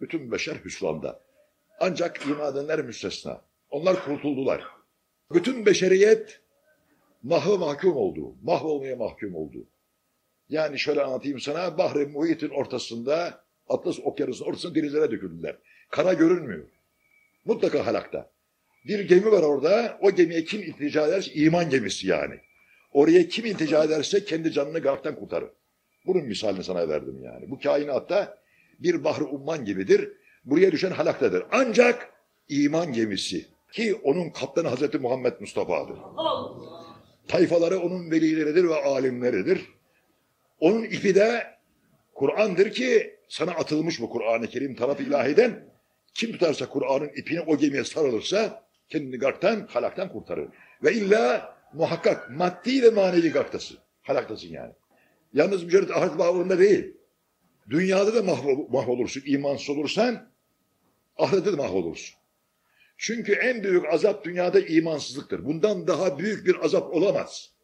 Bütün beşer hüsranda. Ancak iman edenler müstesna. Onlar kurtuldular. Bütün beşeriyet mahvı mahkum oldu. Mahvolmaya mahkum oldu. Yani şöyle anlatayım sana. Bahri muhitin ortasında, Atlas okyanusunun ortasında denizlere döküldüler. Kara görünmüyor. Mutlaka halakta. Bir gemi var orada. O gemiye kim iltica ederse iman gemisi yani. Oraya kim iltica ederse kendi canını garptan kurtarır. Bunun misalini sana verdim yani. Bu kainatta bir bahri umman gibidir. Buraya düşen halaktadır. Ancak iman gemisi ki onun kaptanı Hazreti Muhammed Mustafa'dır. Tayfaları onun velileridir ve alimleridir. Onun ipi de Kur'an'dır ki sana atılmış bu Kur'an-ı Kerim taraf ilahiden. Kim tutarsa Kur'an'ın ipini o gemiye sarılırsa kendini garktan, halaktan kurtarır. Ve illa muhakkak maddi ve manevi garktasın. Halaktasın yani. Yalnız mücerret ahiret bağında değil. Dünyada da mahvol, mahvolursun. imansız olursan ahirette de mahvolursun. Çünkü en büyük azap dünyada imansızlıktır. Bundan daha büyük bir azap olamaz.